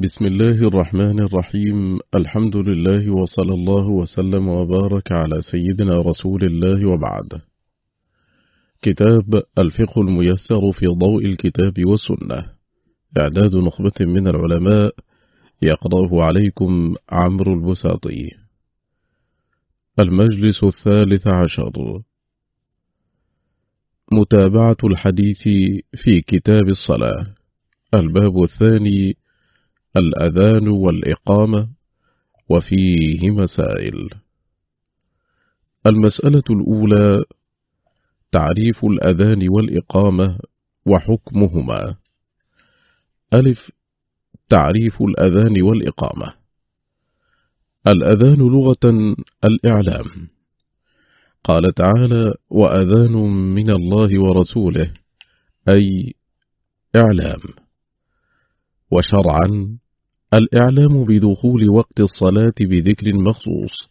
بسم الله الرحمن الرحيم. الحمد لله وصلى الله وسلم وبارك على سيدنا رسول الله وبعد. كتاب الفقه الميسر في ضوء الكتاب والسنة. إعداد نخبة من العلماء. يقرأه عليكم عمرو البساطي. المجلس الثالث عشر. متابعة الحديث في كتاب الصلاة. الباب الثاني الأذان والإقامة وفيه مسائل. المسألة الأولى تعريف الأذان والإقامة وحكمهما. ألف تعريف الأذان والإقامة. الأذان لغة الإعلام. قال تعالى وأذان من الله ورسوله أي إعلام. وشرعا الإعلام بدخول وقت الصلاة بذكر مخصوص.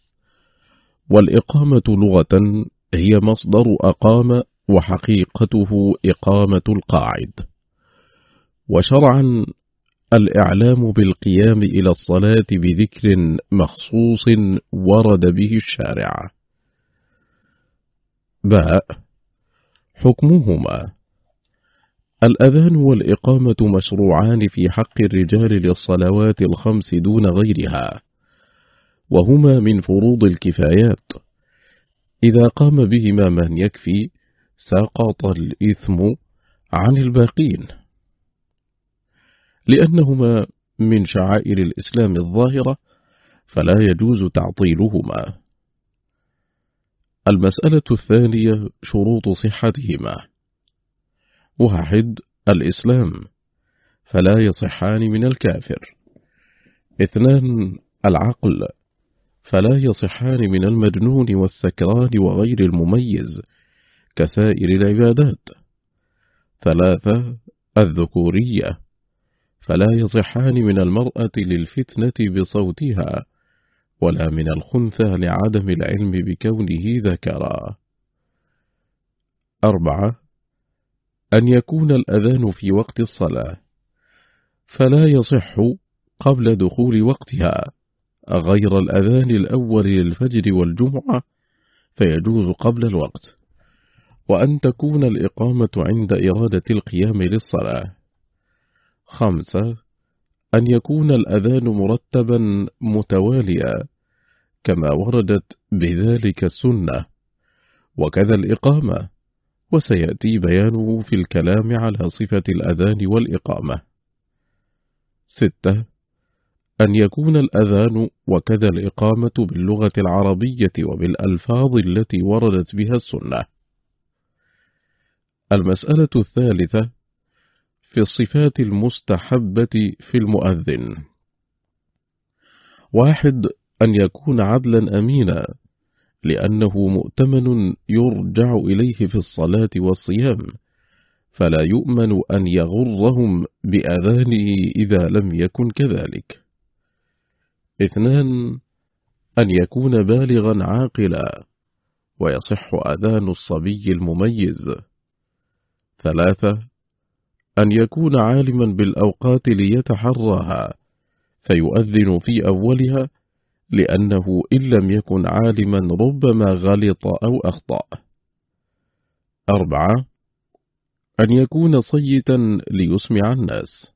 والإقامة لغة هي مصدر أقام وحقيقته إقامة القاعد. وشرعا الإعلام بالقيام إلى الصلاة بذكر مخصوص ورد به الشارع. باء. حكمهما. الأذان والإقامة مشروعان في حق الرجال للصلوات الخمس دون غيرها وهما من فروض الكفايات. إذا قام بهما من يكفي سقط الإثم عن الباقين. لأنهما من شعائر الإسلام الظاهرة فلا يجوز تعطيلهما. المسألة الثانية شروط صحتهما. واحد الإسلام فلا يصحان من الكافر. اثنان العقل فلا يصحان من المجنون والسكران وغير المميز كسائر العبادات. ثلاثة الذكورية فلا يصحان من المرأة للفتنة بصوتها ولا من الخنثى لعدم العلم بكونه ذكرا. أربعة أن يكون الأذان في وقت الصلاة فلا يصح قبل دخول وقتها. غير الأذان الأول للفجر والجمعة فيجوز قبل الوقت. وأن تكون الإقامة عند إرادة القيام للصلاة. خمسة أن يكون الأذان مرتبا متواليا كما وردت بذلك السنة. وكذا الإقامة. وسيأتي بيانه في الكلام على صفة الأذان والإقامة. ستة أن يكون الأذان وكذا الإقامة باللغة العربية وبالألفاظ التي وردت بها السنة. المسألة الثالثة في الصفات المستحبة في المؤذن. واحد أن يكون عدلا أمينا لأنه مؤتمن يرجع إليه في الصلاة والصيام فلا يؤمن أن يغرهم بأذانه إذا لم يكن كذلك. اثنان أن يكون بالغا عاقلا ويصح أذان الصبي المميز. ثلاثة أن يكون عالما بالأوقات ليتحراها فيؤذن في أولها لأنه إن لم يكن عالما ربما غلط أو أخطأ. أربعة أن يكون صيتا ليسمع الناس.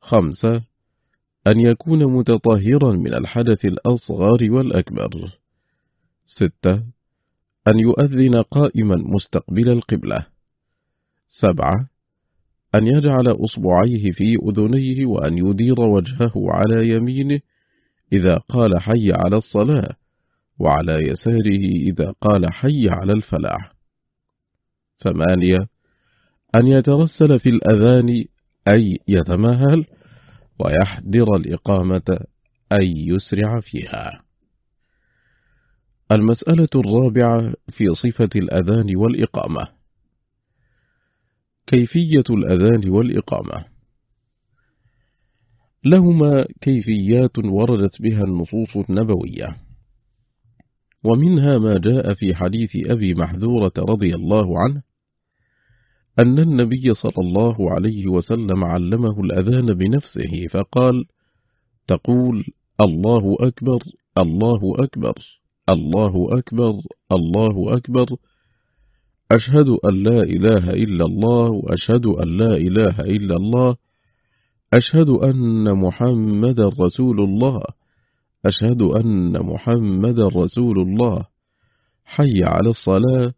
خمسة أن يكون متطهرا من الحدث الأصغر والأكبر. ستة أن يؤذن قائما مستقبل القبلة. سبعة أن يجعل أصبعيه في أذنيه وأن يدير وجهه على يمينه إذا قال حي على الصلاة وعلى يساره إذا قال حي على الفلاح. ثمانية أن يترسل في الأذان أي يتماهل ويحضر الإقامة أي يسرع فيها. المسألة الرابعة في صفة الأذان والإقامة. كيفية الأذان والإقامة؟ لهما كيفيات وردت بها النصوص النبوية. ومنها ما جاء في حديث أبي محذورة رضي الله عنه أن النبي صلى الله عليه وسلم علمه الأذان بنفسه فقال تقول الله أكبر الله أكبر الله أكبر الله أكبر. أشهد أن لا إله إلا الله وأشهد أن لا إله إلا الله. أشهد أن محمد رسول الله. أشهد أن محمد رسول الله. حي على الصلاة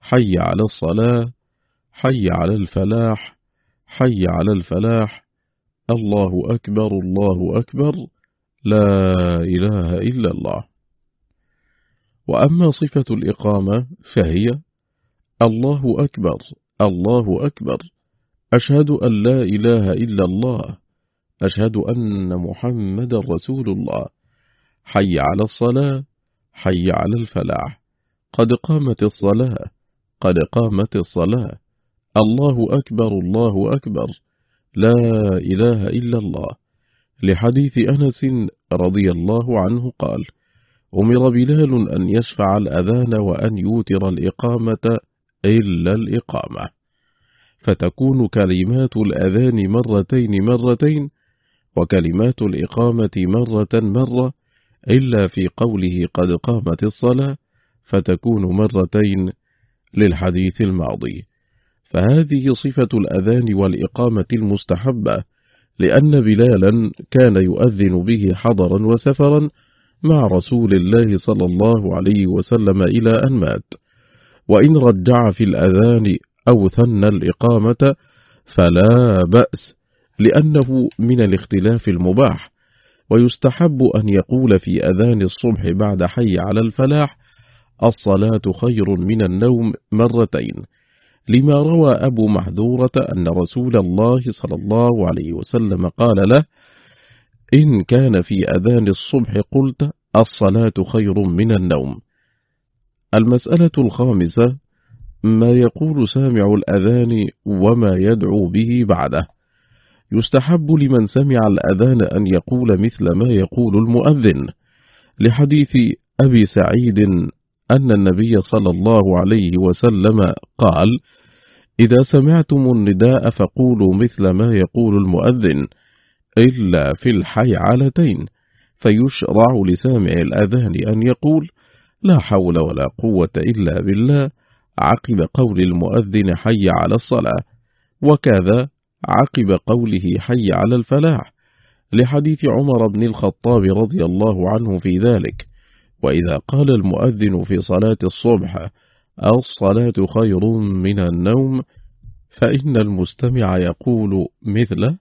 حي على الصلاة حي على الفلاح حي على الفلاح. الله أكبر الله أكبر. لا إله إلا الله. وأما صفة الإقامة فهي الله أكبر الله أكبر. أشهد أن لا إله إلا الله. أشهد أن محمد رسول الله. حي على الصلاة حي على الفلاح. قد قامت الصلاة قد قامت الصلاة. الله أكبر الله أكبر. لا إله إلا الله. لحديث أنس رضي الله عنه قال أمر بلال أن يشفع الأذان وأن يوتر الإقامة إلا الإقامة. فتكون كلمات الأذان مرتين مرتين وكلمات الإقامة مرة مرة إلا في قوله قد قامت الصلاة فتكون مرتين للحديث الماضي. فهذه صفة الأذان والإقامة المستحبة لأن بلالا كان يؤذن به حضرا وسفرا مع رسول الله صلى الله عليه وسلم إلى أن مات. وإن رجع في الأذان أو ثنى الإقامة فلا بأس لأنه من الاختلاف المباح ويستحب أن يقول في أذان الصبح بعد حي على الفلاح الصلاة خير من النوم مرتين لما روى أبو محذورة أن رسول الله صلى الله عليه وسلم قال له إن كان في أذان الصبح قلت الصلاة خير من النوم. المسألة الخامسة ما يقول سامع الأذان وما يدعو به بعده. يستحب لمن سمع الأذان أن يقول مثل ما يقول المؤذن. لحديث أبي سعيد أن النبي صلى الله عليه وسلم قال إذا سمعتم النداء فقولوا مثل ما يقول المؤذن إلا في الحيعلتين فيشرع لسامع الأذان أن يقول لا حول ولا قوة إلا بالله عقب قول المؤذن حي على الصلاة وكذا عقب قوله حي على الفلاح لحديث عمر بن الخطاب رضي الله عنه في ذلك وإذا قال المؤذن في صلاة الصبح الصلاة خير من النوم فإن المستمع يقول مثله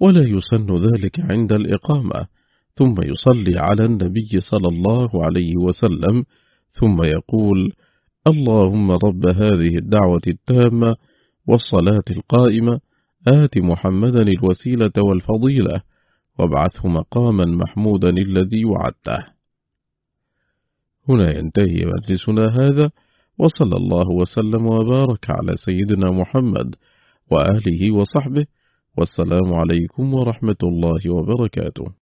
ولا يسن ذلك عند الإقامة ثم يصلي على النبي صلى الله عليه وسلم ثم يقول اللهم رب هذه الدعوة التامة والصلاة القائمة آت محمدا الوسيلة والفضيلة وابعثه مقاما محمودا الذي وعدته. هنا ينتهي مجلسنا هذا وصلى الله وسلم وبارك على سيدنا محمد وآله وصحبه والسلام عليكم ورحمة الله وبركاته.